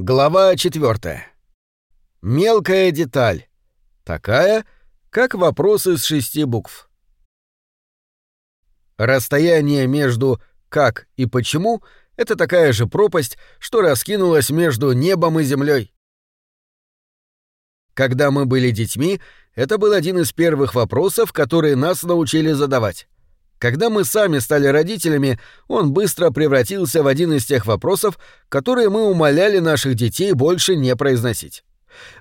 Глава 4. Мелкая деталь. Такая, как вопрос из шести букв. Расстояние между «как» и «почему» — это такая же пропасть, что раскинулась между небом и землей. Когда мы были детьми, это был один из первых вопросов, которые нас научили задавать. Когда мы сами стали родителями, он быстро превратился в один из тех вопросов, которые мы умоляли наших детей больше не произносить.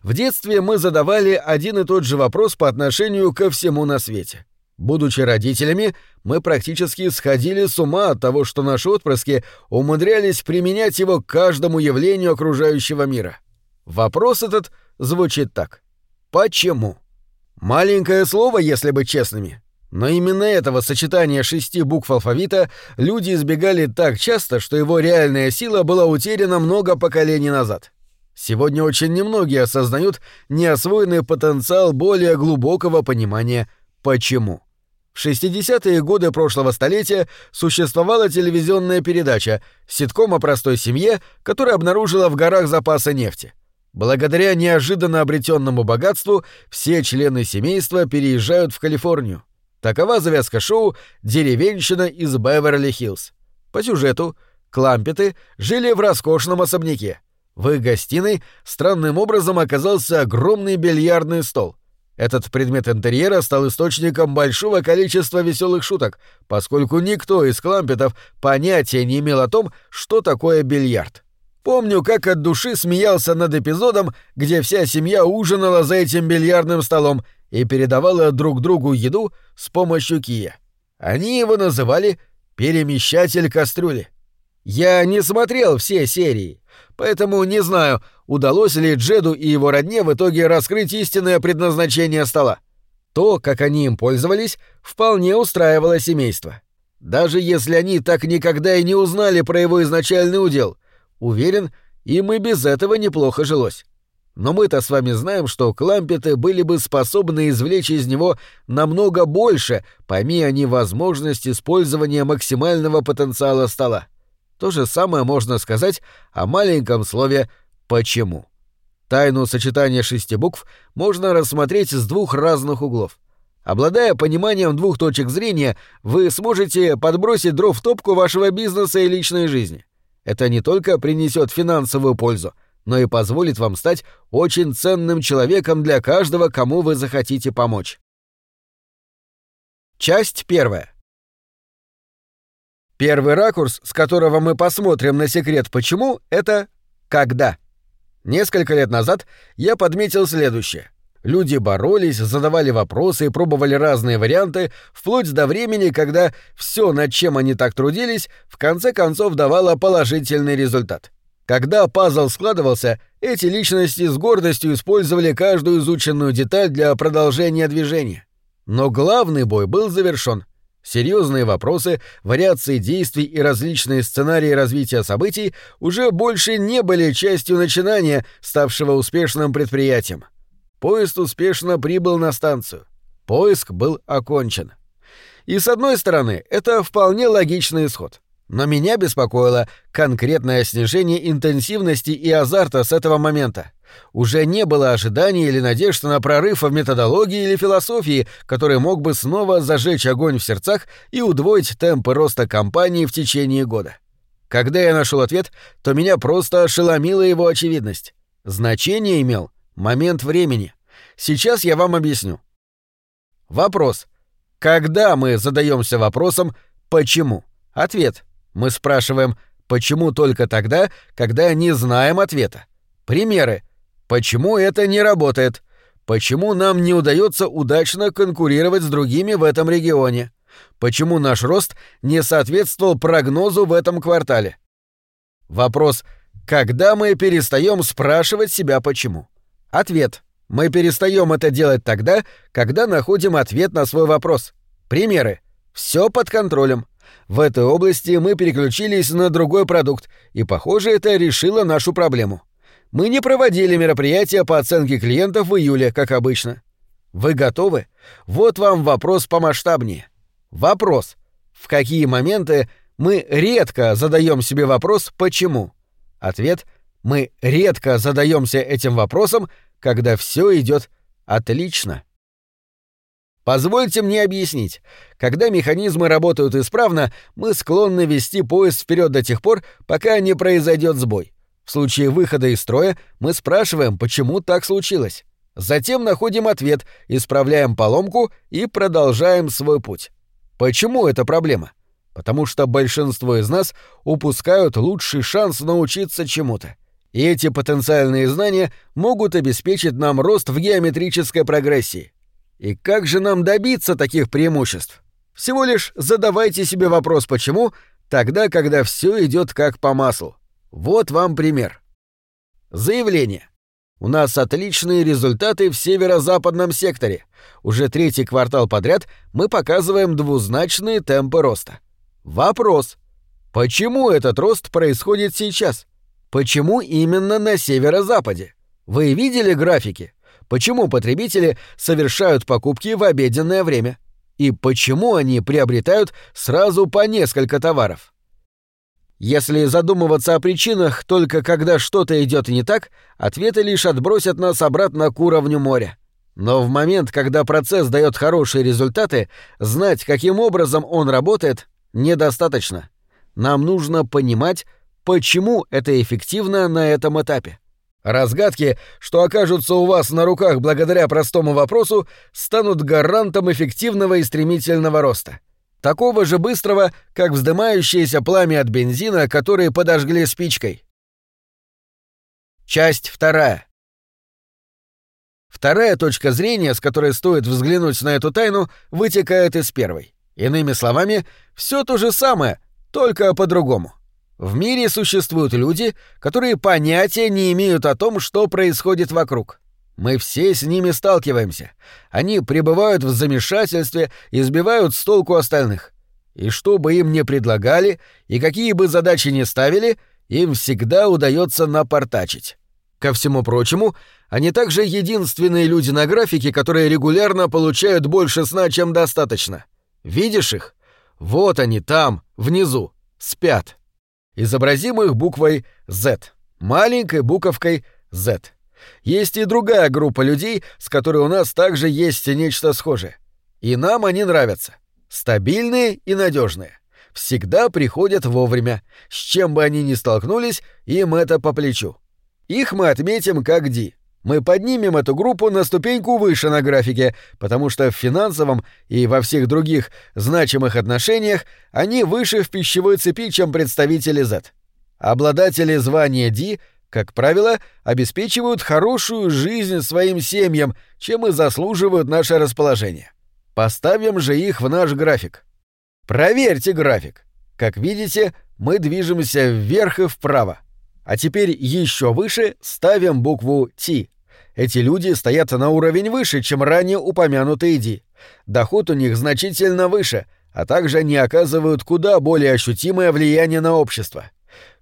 В детстве мы задавали один и тот же вопрос по отношению ко всему на свете. Будучи родителями, мы практически сходили с ума от того, что наши отпрыски умудрялись применять его к каждому явлению окружающего мира. Вопрос этот звучит так. Почему? Маленькое слово, если быть честными. Но именно этого сочетания шести букв алфавита люди избегали так часто, что его реальная сила была утеряна много поколений назад. Сегодня очень немногие осознают неосвоенный потенциал более глубокого понимания «почему». В 60-е годы прошлого столетия существовала телевизионная передача «Ситком о простой семье», которая обнаружила в горах запасы нефти. Благодаря неожиданно обретенному богатству все члены семейства переезжают в Калифорнию. Такова завязка шоу «Деревенщина из Беверли-Хиллз». По сюжету Клампеты жили в роскошном особняке. В их гостиной странным образом оказался огромный бильярдный стол. Этот предмет интерьера стал источником большого количества веселых шуток, поскольку никто из Клампетов понятия не имел о том, что такое бильярд. Помню, как от души смеялся над эпизодом, где вся семья ужинала за этим бильярдным столом — и передавала друг другу еду с помощью кия. Они его называли «перемещатель кастрюли». Я не смотрел все серии, поэтому не знаю, удалось ли Джеду и его родне в итоге раскрыть истинное предназначение стола. То, как они им пользовались, вполне устраивало семейство. Даже если они так никогда и не узнали про его изначальный удел, уверен, им и без этого неплохо жилось. Но мы-то с вами знаем, что клампеты были бы способны извлечь из него намного больше, пойми они возможность использования максимального потенциала стола. То же самое можно сказать о маленьком слове «почему». Тайну сочетания шести букв можно рассмотреть с двух разных углов. Обладая пониманием двух точек зрения, вы сможете подбросить дров в топку вашего бизнеса и личной жизни. Это не только принесет финансовую пользу — но и позволит вам стать очень ценным человеком для каждого, кому вы захотите помочь. Часть первая. Первый ракурс, с которого мы посмотрим на секрет «почему», — это «когда». Несколько лет назад я подметил следующее. Люди боролись, задавали вопросы и пробовали разные варианты, вплоть до времени, когда все, над чем они так трудились, в конце концов давало положительный результат. Когда пазл складывался, эти личности с гордостью использовали каждую изученную деталь для продолжения движения. Но главный бой был завершен. Серьезные вопросы, вариации действий и различные сценарии развития событий уже больше не были частью начинания, ставшего успешным предприятием. Поезд успешно прибыл на станцию. Поиск был окончен. И с одной стороны, это вполне логичный исход — но меня беспокоило конкретное снижение интенсивности и азарта с этого момента. Уже не было ожиданий или надежд на прорыв в методологии или философии, который мог бы снова зажечь огонь в сердцах и удвоить темпы роста компании в течение года. Когда я нашел ответ, то меня просто ошеломила его очевидность. Значение имел момент времени. Сейчас я вам объясню. Вопрос. Когда мы задаемся вопросом «почему?» Ответ. Мы спрашиваем, почему только тогда, когда не знаем ответа. Примеры. Почему это не работает? Почему нам не удается удачно конкурировать с другими в этом регионе? Почему наш рост не соответствовал прогнозу в этом квартале? Вопрос «Когда мы перестаем спрашивать себя почему?» Ответ «Мы перестаем это делать тогда, когда находим ответ на свой вопрос». Примеры. Все под контролем. В этой области мы переключились на другой продукт, и, похоже, это решило нашу проблему. Мы не проводили мероприятия по оценке клиентов в июле, как обычно. Вы готовы? Вот вам вопрос помасштабнее. Вопрос. В какие моменты мы редко задаем себе вопрос «почему?» Ответ Мы редко задаемся этим вопросом, когда все идет отлично. Позвольте мне объяснить. Когда механизмы работают исправно, мы склонны вести поезд вперед до тех пор, пока не произойдет сбой. В случае выхода из строя мы спрашиваем, почему так случилось. Затем находим ответ, исправляем поломку и продолжаем свой путь. Почему это проблема? Потому что большинство из нас упускают лучший шанс научиться чему-то. И эти потенциальные знания могут обеспечить нам рост в геометрической прогрессии. И как же нам добиться таких преимуществ? Всего лишь задавайте себе вопрос «почему?» тогда, когда все идет как по маслу. Вот вам пример. Заявление. У нас отличные результаты в северо-западном секторе. Уже третий квартал подряд мы показываем двузначные темпы роста. Вопрос. Почему этот рост происходит сейчас? Почему именно на северо-западе? Вы видели графики? Почему потребители совершают покупки в обеденное время и почему они приобретают сразу по несколько товаров. Если задумываться о причинах только когда что-то идет не так, ответы лишь отбросят нас обратно к уровню моря. Но в момент, когда процесс дает хорошие результаты, знать, каким образом он работает, недостаточно. Нам нужно понимать, почему это эффективно на этом этапе. Разгадки, что окажутся у вас на руках благодаря простому вопросу, станут гарантом эффективного и стремительного роста. Такого же быстрого, как вздымающееся пламя от бензина, который подожгли спичкой. Часть вторая. Вторая точка зрения, с которой стоит взглянуть на эту тайну, вытекает из первой. Иными словами, все то же самое, только по-другому. В мире существуют люди, которые понятия не имеют о том, что происходит вокруг. Мы все с ними сталкиваемся. Они пребывают в замешательстве и сбивают с толку остальных. И что бы им ни предлагали, и какие бы задачи ни ставили, им всегда удается напортачить. Ко всему прочему, они также единственные люди на графике, которые регулярно получают больше сна, чем достаточно. Видишь их? Вот они там, внизу, спят. Изобразим их буквой Z, маленькой буковкой Z. Есть и другая группа людей, с которой у нас также есть нечто схожее. И нам они нравятся. Стабильные и надежные. Всегда приходят вовремя. С чем бы они ни столкнулись, им это по плечу. Их мы отметим как Ди мы поднимем эту группу на ступеньку выше на графике, потому что в финансовом и во всех других значимых отношениях они выше в пищевой цепи, чем представители Z. Обладатели звания D, как правило, обеспечивают хорошую жизнь своим семьям, чем и заслуживают наше расположение. Поставим же их в наш график. Проверьте график. Как видите, мы движемся вверх и вправо. А теперь еще выше ставим букву T. Эти люди стоят на уровень выше, чем ранее упомянутые Ди. Доход у них значительно выше, а также они оказывают куда более ощутимое влияние на общество.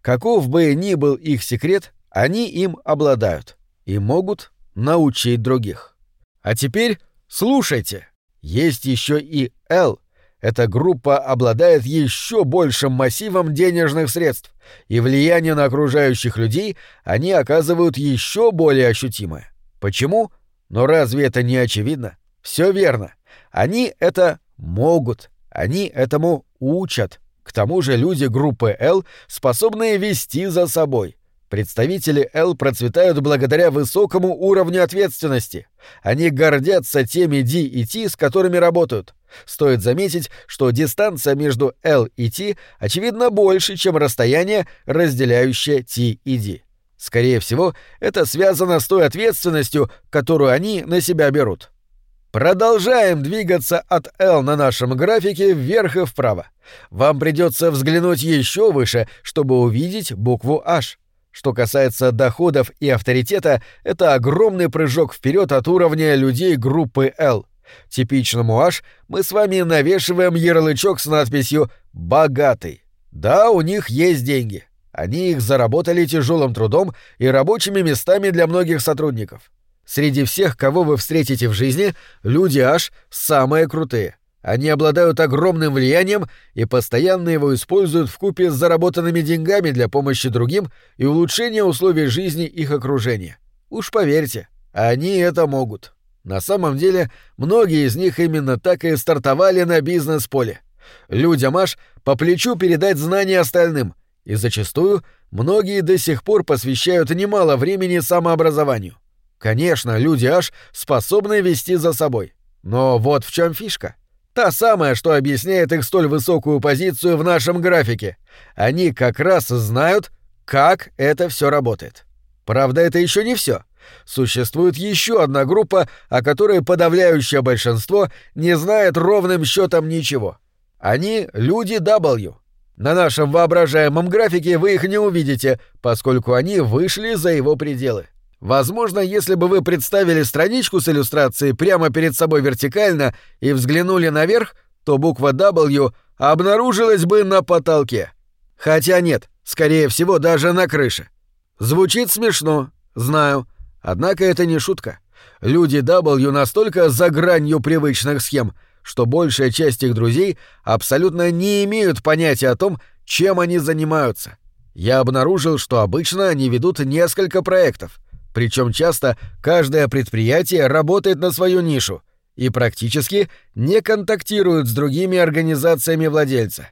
Каков бы ни был их секрет, они им обладают и могут научить других. А теперь слушайте. Есть еще и L. Эта группа обладает еще большим массивом денежных средств, и влияние на окружающих людей они оказывают еще более ощутимое. Почему? Но разве это не очевидно? Все верно. Они это могут. Они этому учат. К тому же люди группы L способны вести за собой. Представители L процветают благодаря высокому уровню ответственности. Они гордятся теми D и T, с которыми работают. Стоит заметить, что дистанция между L и T очевидно больше, чем расстояние, разделяющее T и D. Скорее всего, это связано с той ответственностью, которую они на себя берут. Продолжаем двигаться от L на нашем графике вверх и вправо. Вам придется взглянуть еще выше, чтобы увидеть букву H. Что касается доходов и авторитета, это огромный прыжок вперед от уровня людей группы L. Типичному H мы с вами навешиваем ярлычок с надписью «богатый». Да, у них есть деньги. Они их заработали тяжелым трудом и рабочими местами для многих сотрудников. Среди всех, кого вы встретите в жизни, люди аж самые крутые. Они обладают огромным влиянием и постоянно его используют в купе с заработанными деньгами для помощи другим и улучшения условий жизни их окружения. Уж поверьте, они это могут. На самом деле, многие из них именно так и стартовали на бизнес-поле. Людям аж по плечу передать знания остальным, и зачастую многие до сих пор посвящают немало времени самообразованию. Конечно, люди аж способны вести за собой. Но вот в чем фишка. Та самая, что объясняет их столь высокую позицию в нашем графике. Они как раз знают, как это все работает. Правда, это еще не все. Существует еще одна группа, о которой подавляющее большинство не знает ровным счетом ничего. Они — люди W. На нашем воображаемом графике вы их не увидите, поскольку они вышли за его пределы. Возможно, если бы вы представили страничку с иллюстрацией прямо перед собой вертикально и взглянули наверх, то буква W обнаружилась бы на потолке. Хотя нет, скорее всего, даже на крыше. Звучит смешно, знаю. Однако это не шутка. Люди W настолько за гранью привычных схем, что большая часть их друзей абсолютно не имеют понятия о том, чем они занимаются. Я обнаружил, что обычно они ведут несколько проектов — причем часто каждое предприятие работает на свою нишу и практически не контактирует с другими организациями владельца.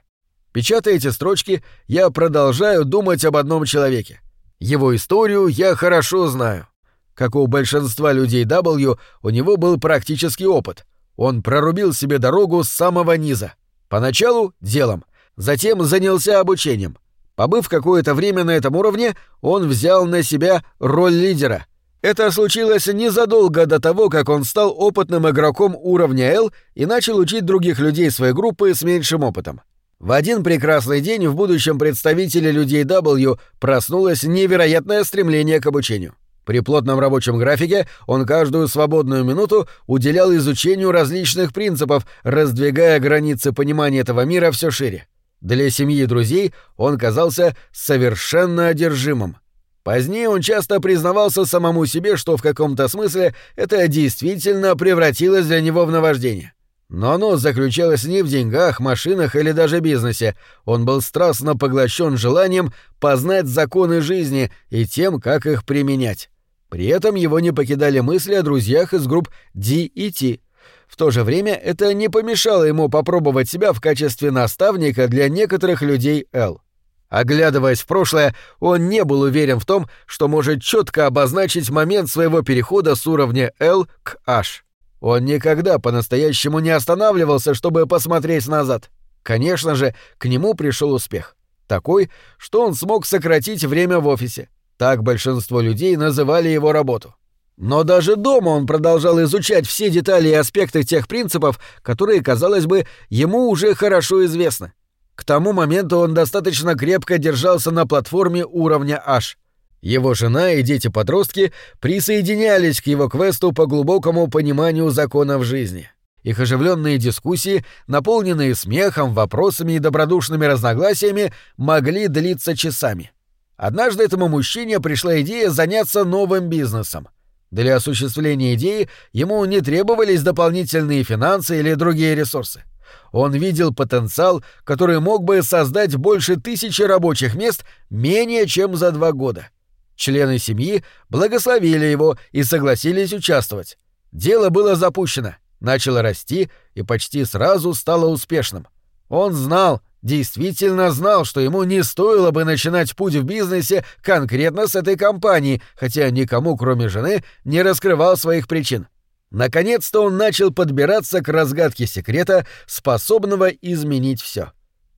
Печатая эти строчки, я продолжаю думать об одном человеке. Его историю я хорошо знаю. Как у большинства людей W, у него был практический опыт. Он прорубил себе дорогу с самого низа. Поначалу — делом, затем занялся обучением, Побыв какое-то время на этом уровне, он взял на себя роль лидера. Это случилось незадолго до того, как он стал опытным игроком уровня L и начал учить других людей своей группы с меньшим опытом. В один прекрасный день в будущем представителе людей W проснулось невероятное стремление к обучению. При плотном рабочем графике он каждую свободную минуту уделял изучению различных принципов, раздвигая границы понимания этого мира все шире. Для семьи и друзей он казался совершенно одержимым. Позднее он часто признавался самому себе, что в каком-то смысле это действительно превратилось для него в наваждение. Но оно заключалось не в деньгах, машинах или даже бизнесе. Он был страстно поглощен желанием познать законы жизни и тем, как их применять. При этом его не покидали мысли о друзьях из групп D и T, в то же время это не помешало ему попробовать себя в качестве наставника для некоторых людей Л. Оглядываясь в прошлое, он не был уверен в том, что может четко обозначить момент своего перехода с уровня L к H. Он никогда по-настоящему не останавливался, чтобы посмотреть назад. Конечно же, к нему пришел успех. Такой, что он смог сократить время в офисе. Так большинство людей называли его работу. Но даже дома он продолжал изучать все детали и аспекты тех принципов, которые, казалось бы, ему уже хорошо известны. К тому моменту он достаточно крепко держался на платформе уровня H. Его жена и дети-подростки присоединялись к его квесту по глубокому пониманию законов жизни. Их оживленные дискуссии, наполненные смехом, вопросами и добродушными разногласиями, могли длиться часами. Однажды этому мужчине пришла идея заняться новым бизнесом. Для осуществления идеи ему не требовались дополнительные финансы или другие ресурсы. Он видел потенциал, который мог бы создать больше тысячи рабочих мест менее чем за два года. Члены семьи благословили его и согласились участвовать. Дело было запущено, начало расти и почти сразу стало успешным. Он знал, действительно знал, что ему не стоило бы начинать путь в бизнесе конкретно с этой компании, хотя никому, кроме жены, не раскрывал своих причин. Наконец-то он начал подбираться к разгадке секрета, способного изменить все.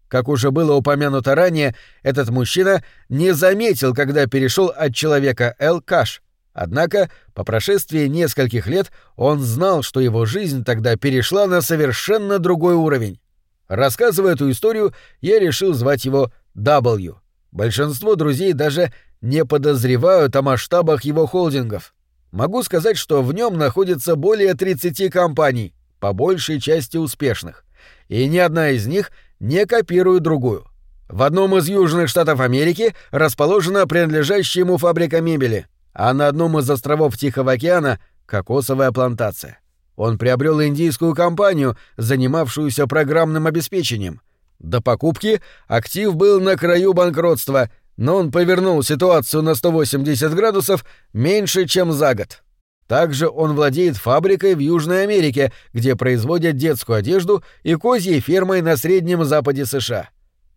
Как уже было упомянуто ранее, этот мужчина не заметил, когда перешел от человека Эл Каш. Однако, по прошествии нескольких лет, он знал, что его жизнь тогда перешла на совершенно другой уровень. Рассказывая эту историю, я решил звать его W. Большинство друзей даже не подозревают о масштабах его холдингов. Могу сказать, что в нем находится более 30 компаний, по большей части успешных, и ни одна из них не копирует другую. В одном из южных штатов Америки расположена принадлежащая ему фабрика мебели, а на одном из островов Тихого океана — кокосовая плантация. Он приобрел индийскую компанию, занимавшуюся программным обеспечением. До покупки актив был на краю банкротства, но он повернул ситуацию на 180 градусов меньше, чем за год. Также он владеет фабрикой в Южной Америке, где производят детскую одежду, и козьей фермой на Среднем Западе США.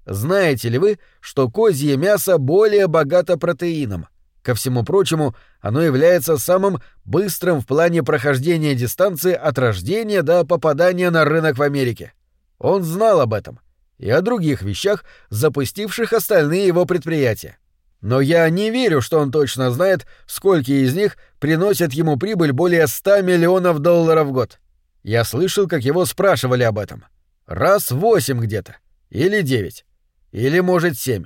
Знаете ли вы, что козье мясо более богато протеином? Ко всему прочему, оно является самым быстрым в плане прохождения дистанции от рождения до попадания на рынок в Америке. Он знал об этом и о других вещах, запустивших остальные его предприятия. Но я не верю, что он точно знает, сколько из них приносят ему прибыль более 100 миллионов долларов в год. Я слышал, как его спрашивали об этом. Раз восемь где-то. Или девять. Или, может, семь.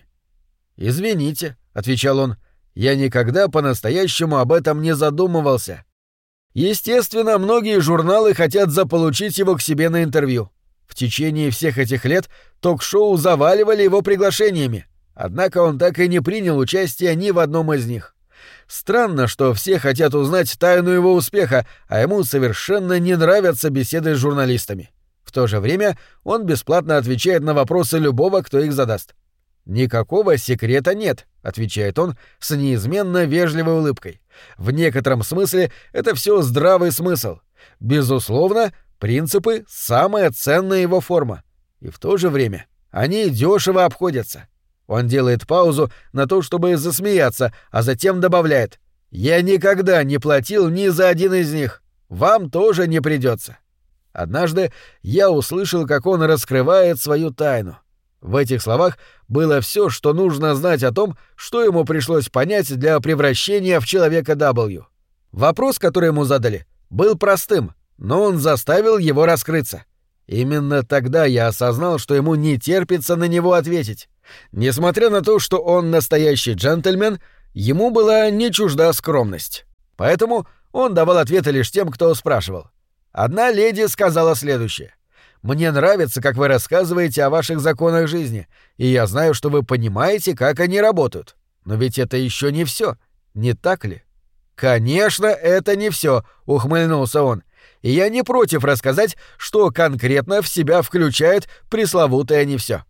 «Извините», — отвечал он, — «я никогда по-настоящему об этом не задумывался». Естественно, многие журналы хотят заполучить его к себе на интервью. В течение всех этих лет ток-шоу заваливали его приглашениями. Однако он так и не принял участия ни в одном из них. Странно, что все хотят узнать тайну его успеха, а ему совершенно не нравятся беседы с журналистами. В то же время он бесплатно отвечает на вопросы любого, кто их задаст. «Никакого секрета нет», — отвечает он с неизменно вежливой улыбкой. «В некотором смысле это все здравый смысл. Безусловно, принципы — самая ценная его форма. И в то же время они дешево обходятся. Он делает паузу на то, чтобы засмеяться, а затем добавляет «Я никогда не платил ни за один из них. Вам тоже не придется». Однажды я услышал, как он раскрывает свою тайну. В этих словах было все, что нужно знать о том, что ему пришлось понять для превращения в человека W. Вопрос, который ему задали, был простым, но он заставил его раскрыться. Именно тогда я осознал, что ему не терпится на него ответить. Несмотря на то, что он настоящий джентльмен, ему была не чужда скромность. Поэтому он давал ответы лишь тем, кто спрашивал. Одна леди сказала следующее. «Мне нравится, как вы рассказываете о ваших законах жизни, и я знаю, что вы понимаете, как они работают. Но ведь это еще не все, не так ли?» «Конечно, это не все, ухмыльнулся он. «И я не против рассказать, что конкретно в себя включает пресловутое не все.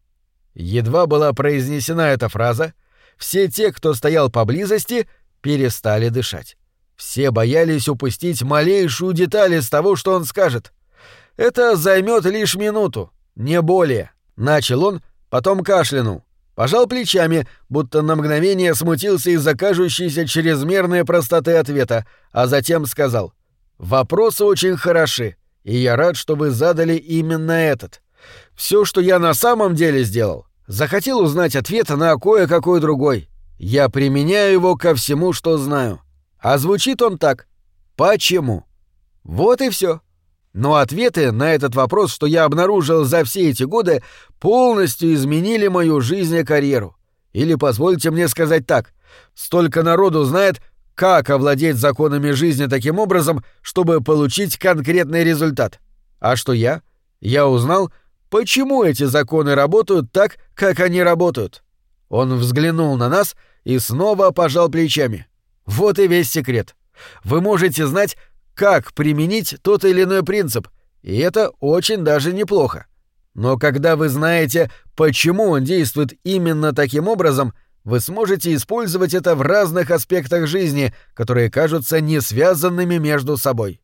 Едва была произнесена эта фраза, все те, кто стоял поблизости, перестали дышать. Все боялись упустить малейшую деталь из того, что он скажет. «Это займет лишь минуту, не более», — начал он, потом кашлянул. Пожал плечами, будто на мгновение смутился из-за кажущейся чрезмерной простоты ответа, а затем сказал «Вопросы очень хороши, и я рад, что вы задали именно этот. Все, что я на самом деле сделал, захотел узнать ответ на кое-какой другой. Я применяю его ко всему, что знаю. А звучит он так. Почему? Вот и все. Но ответы на этот вопрос, что я обнаружил за все эти годы, полностью изменили мою жизнь и карьеру. Или позвольте мне сказать так. Столько народу знает, как овладеть законами жизни таким образом, чтобы получить конкретный результат. А что я? Я узнал, Почему эти законы работают так, как они работают? Он взглянул на нас и снова пожал плечами. Вот и весь секрет. Вы можете знать, как применить тот или иной принцип, и это очень даже неплохо. Но когда вы знаете, почему он действует именно таким образом, вы сможете использовать это в разных аспектах жизни, которые кажутся не связанными между собой.